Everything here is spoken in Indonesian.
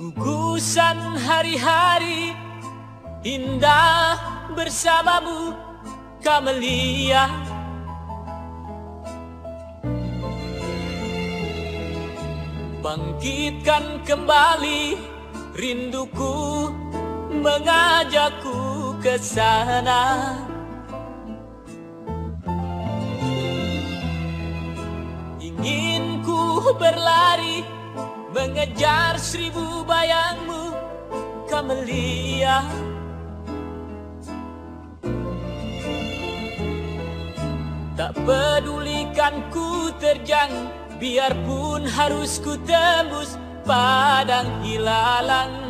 Gugusan hari-hari indah bersamamu Kamelia. Bangkitkan kembali rinduku mengajakku ke sana. Ingin ku berlari mengejar seribu bayangmu Kamelia Tak pedulikan ku terjang Biarpun harus ku tembus padang hilalang